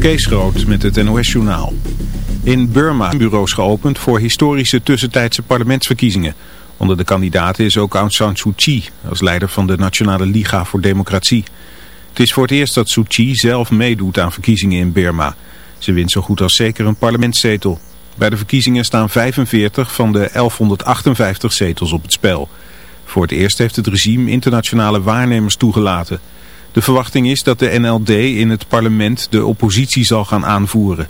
Kees Groot met het NOS-journaal. In Burma bureaus geopend voor historische tussentijdse parlementsverkiezingen. Onder de kandidaten is ook Aung San Suu Kyi als leider van de Nationale Liga voor Democratie. Het is voor het eerst dat Suu Kyi zelf meedoet aan verkiezingen in Burma. Ze wint zo goed als zeker een parlementszetel. Bij de verkiezingen staan 45 van de 1158 zetels op het spel. Voor het eerst heeft het regime internationale waarnemers toegelaten... De verwachting is dat de NLD in het parlement de oppositie zal gaan aanvoeren.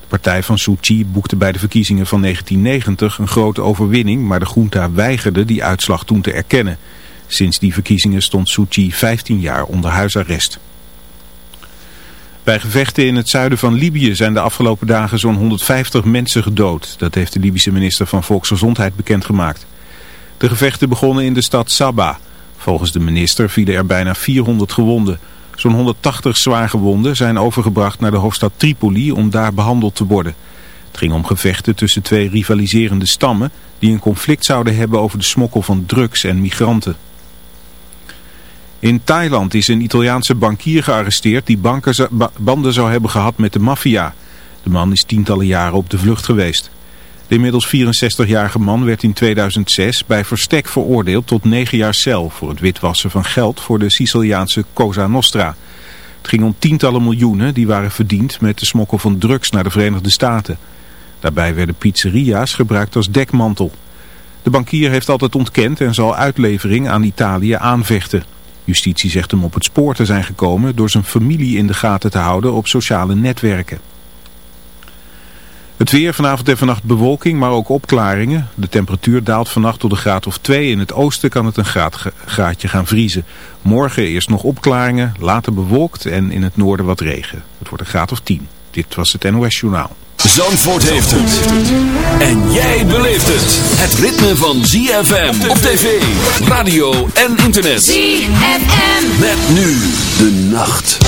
De partij van Suu boekte bij de verkiezingen van 1990 een grote overwinning, maar de junta weigerde die uitslag toen te erkennen. Sinds die verkiezingen stond Suu Kyi 15 jaar onder huisarrest. Bij gevechten in het zuiden van Libië zijn de afgelopen dagen zo'n 150 mensen gedood. Dat heeft de Libische minister van Volksgezondheid bekendgemaakt. De gevechten begonnen in de stad Sabah. Volgens de minister vielen er bijna 400 gewonden. Zo'n 180 zwaar gewonden zijn overgebracht naar de hoofdstad Tripoli om daar behandeld te worden. Het ging om gevechten tussen twee rivaliserende stammen die een conflict zouden hebben over de smokkel van drugs en migranten. In Thailand is een Italiaanse bankier gearresteerd die banden zou hebben gehad met de maffia. De man is tientallen jaren op de vlucht geweest. De inmiddels 64-jarige man werd in 2006 bij verstek veroordeeld tot 9 jaar cel voor het witwassen van geld voor de Siciliaanse Cosa Nostra. Het ging om tientallen miljoenen die waren verdiend met de smokkel van drugs naar de Verenigde Staten. Daarbij werden pizzeria's gebruikt als dekmantel. De bankier heeft altijd ontkend en zal uitlevering aan Italië aanvechten. Justitie zegt hem op het spoor te zijn gekomen door zijn familie in de gaten te houden op sociale netwerken. Het weer vanavond en vannacht bewolking, maar ook opklaringen. De temperatuur daalt vannacht tot een graad of 2. In het oosten kan het een graad, graadje gaan vriezen. Morgen eerst nog opklaringen, later bewolkt en in het noorden wat regen. Het wordt een graad of 10. Dit was het NOS Journaal. Zandvoort heeft het. En jij beleeft het. Het ritme van ZFM op tv, radio en internet. ZFM. Met nu de nacht.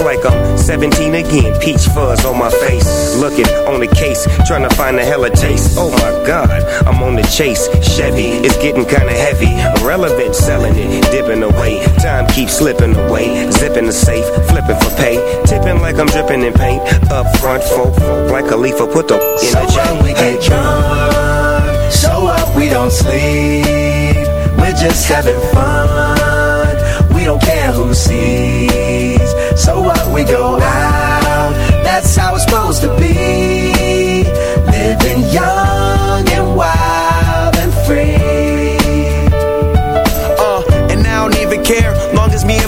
It's like I'm 17 again. Peach fuzz on my face. Looking on the case, trying to find a hella taste. Oh my god, I'm on the chase. Chevy, it's getting kinda heavy. Irrelevant, selling it, dipping away. Time keeps slipping away. Zipping the safe, flipping for pay. Tipping like I'm dripping in paint. Up front, folk, folk like a leaf, I put the in So the chain. We get drunk. So what? We don't sleep. We're just having fun. We don't care who sees. So what? We go out. That's how it's supposed to be. Living young and wild and free.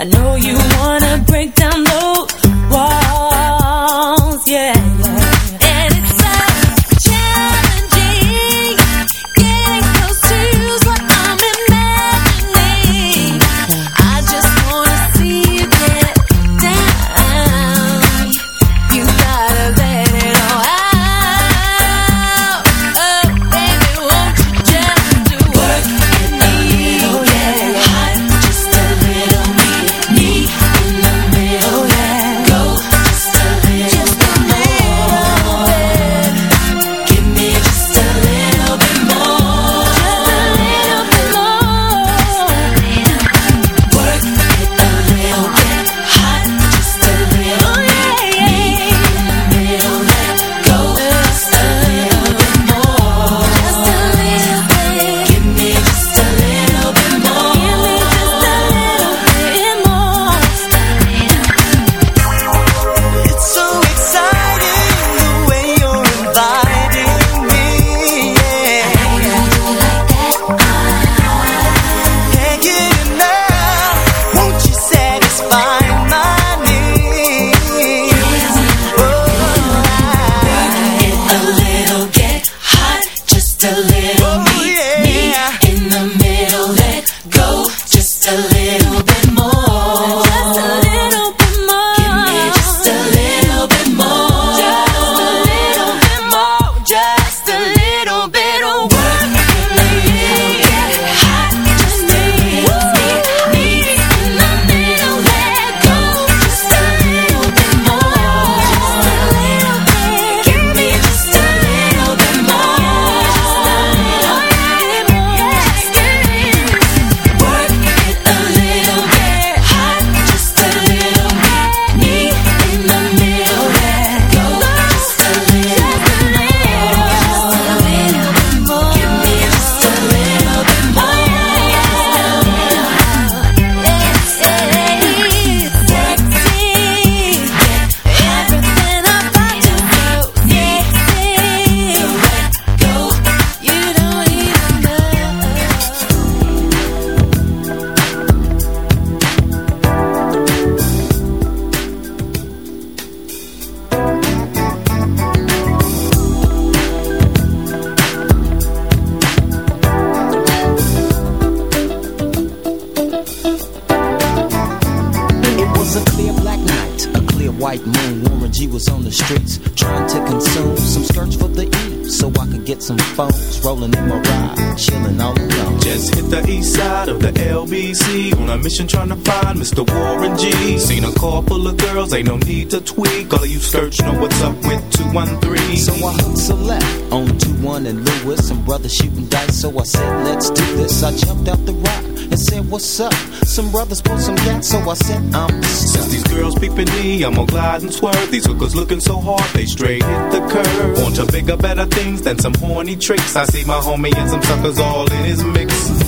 I know you need to tweak. All of you skirts know what's up with 213. So I hooked a left on 2-1 and Lewis, some brothers shooting dice, so I said, let's do this. I jumped out the rock and said, what's up? Some brothers pulled some gas, so I said, I'm Since these girls peeping me, I'm gonna glide and swerve. These hookers looking so hard, they straight hit the curve. Want to bigger, better things than some horny tricks. I see my homie and some suckers all in his mix.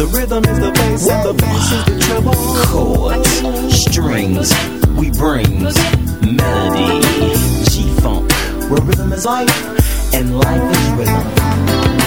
The rhythm is the bass and the bass is the treble. Chords, strings, we bring melody. G-Funk, where rhythm is life and life is rhythm.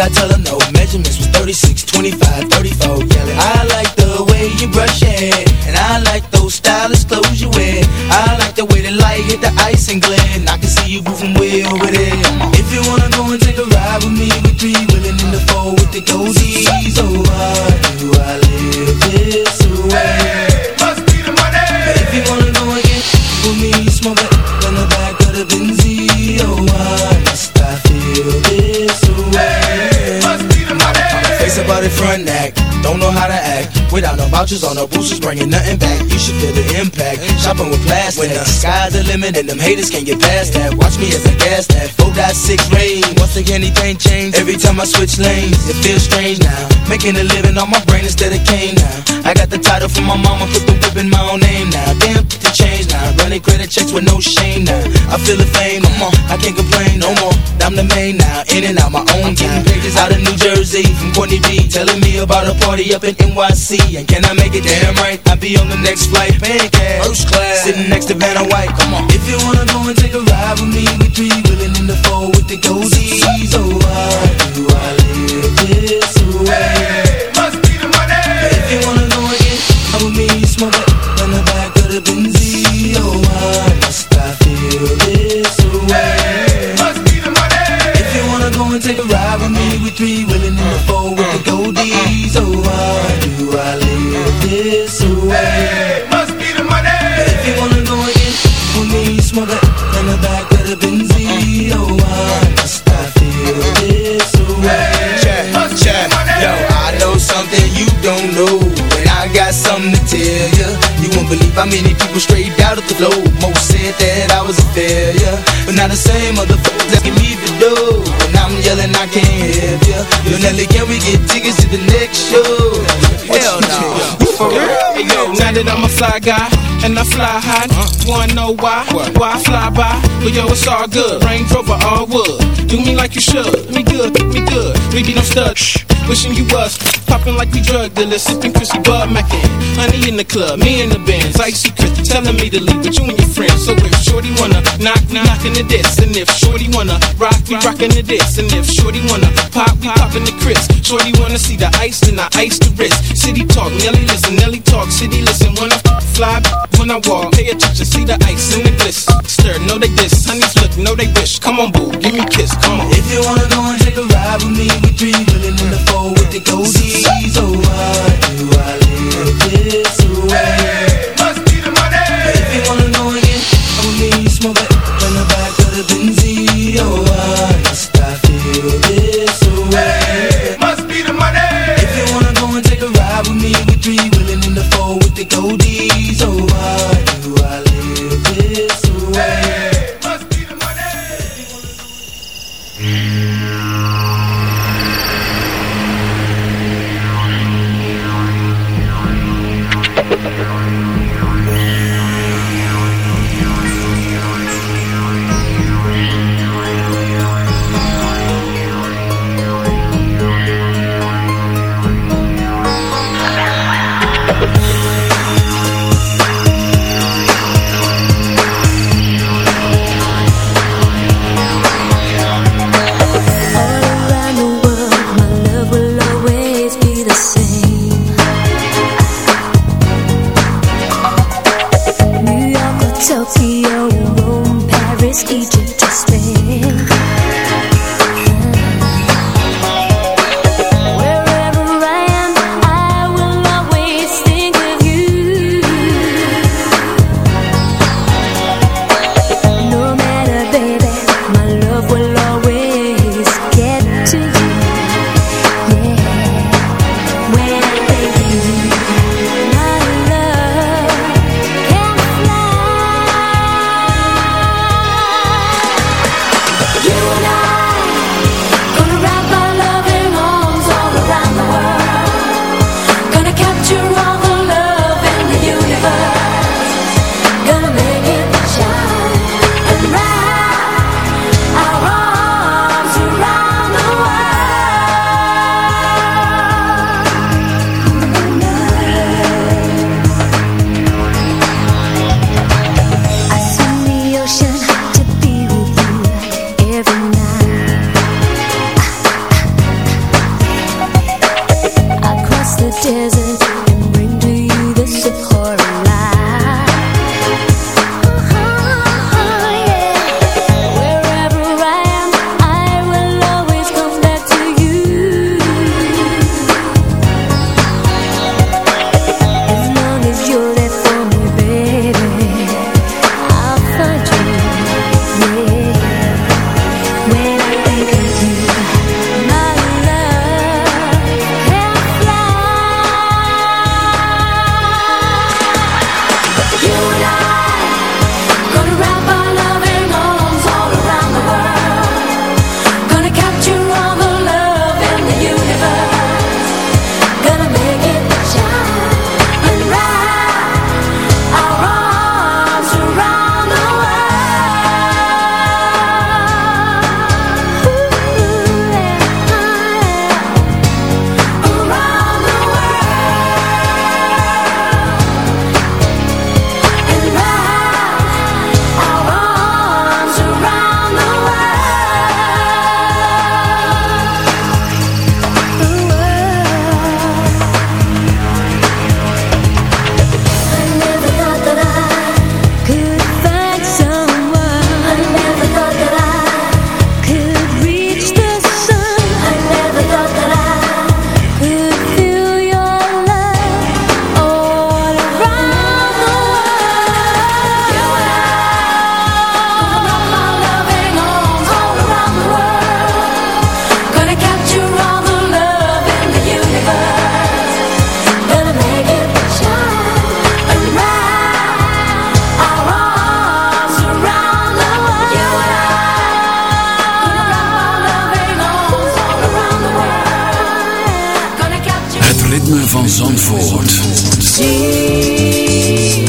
I tell her should feel the impact. Shopping with plastic. When the sky's the limit and them haters can't get past that. Watch me as I gas that. 4.6 Range. Once again, anything change. Every time I switch lanes, it feels strange now. Making a living on my brain instead of cane now. I got the title from my mama, put the whip in my own name now. Damn, put the change now. Running credit checks with no shame now. I feel the fame, come on, I can't complain no more. I'm the main now, in and out my own time. Pages out of New Jersey from Courtney B, telling me about a party up in NYC. And can I make it damn right? I'll be on the next flight, paying cash, first class, sitting next to Vanna White. Come on, if you wanna go and take a ride with me, we three willing in the four with the goldies. Oh, why do I live this way? Must be the money. If you wanna go and get out with me, smoke it in the back of the Benz. Oh, why must I feel this way? Must be the money. If you wanna go and take a ride with me, we three willing in the four with the goldies. Oh, why do I live this way? Must How many people straight out of the flow. Most said that I was a failure, but now the same motherfuckers asking me to do. And I'm yelling, I can't help ya. Yo, Nelly, can we get tickets to the next show? Hell no. For real? Now that I'm a fly guy and I fly high, wanna know why? Why I fly by? But yo, it's all good. Range Rover, all wood. Do me like you should. Me good, me good. We be no stud. Wishing you was popping like we drug dealers, sipping Chrissy Bud Mackin. Honey in the club, me in the bands, icy Chris telling me to leave with you and your friends. So if Shorty wanna knock, knockin' the diss, and if Shorty wanna rock, we rockin' the diss, and if Shorty wanna pop, we poppin' the Chris. Shorty wanna see the ice, then I ice the wrist. City talk, Nelly listen, Nelly talk, city listen. When I fly, when I walk, pay attention, see the ice and the bliss. Stir, know they diss, honeys look, know they wish. Come on, boo, give me a kiss, come on. If you wanna go and take a ride with me, we three willing in the four with the goldies. Oh, why do I live this way? Must be the money. If you wanna go and get with me, smoke it in the back of the Benzie. Oh, why must I feel this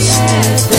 Zandvoort.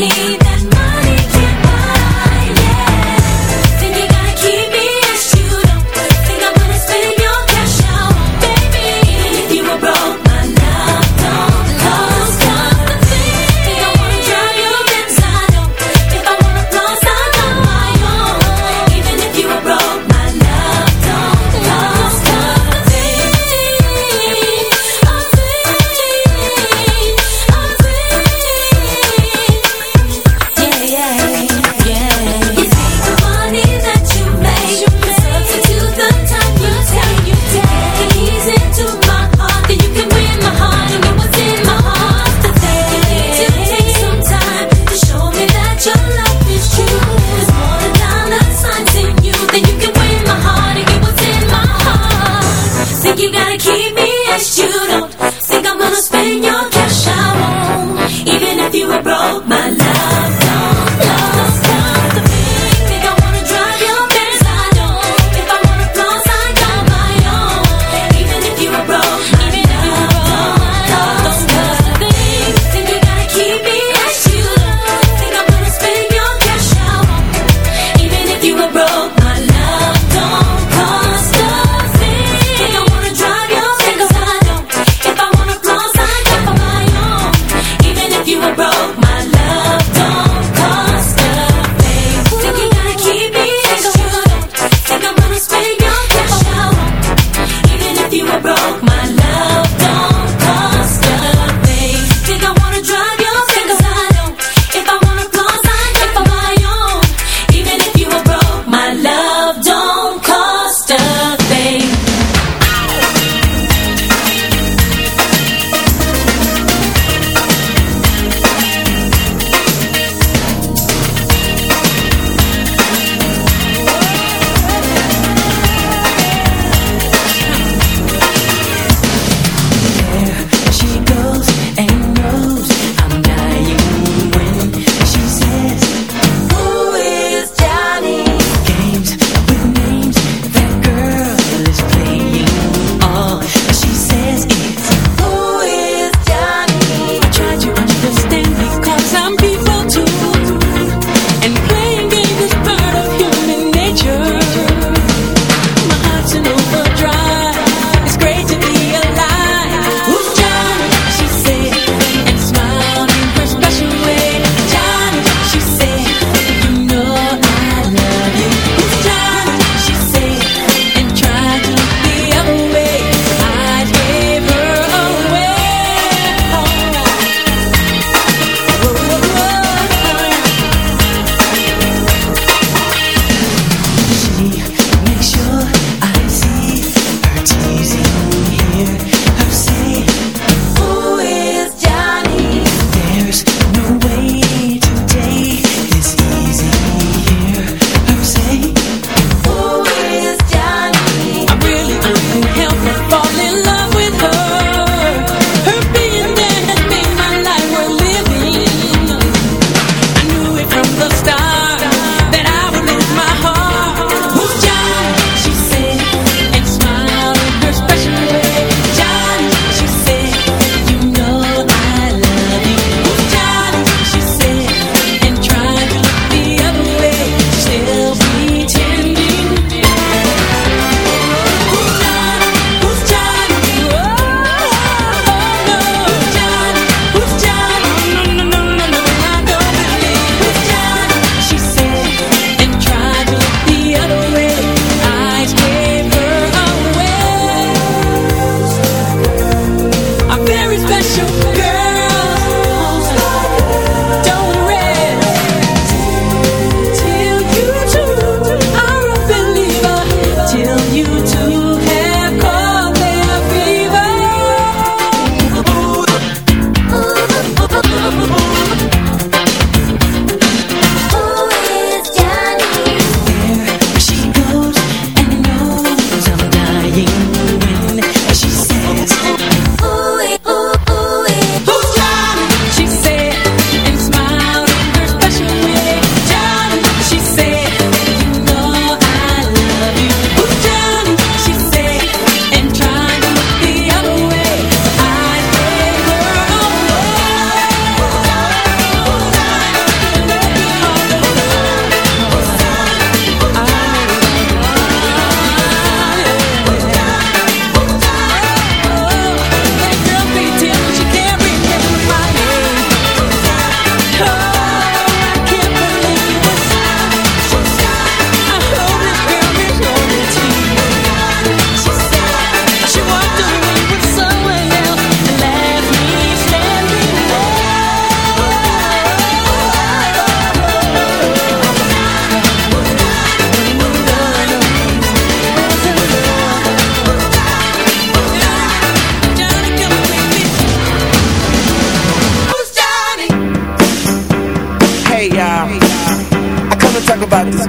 Need that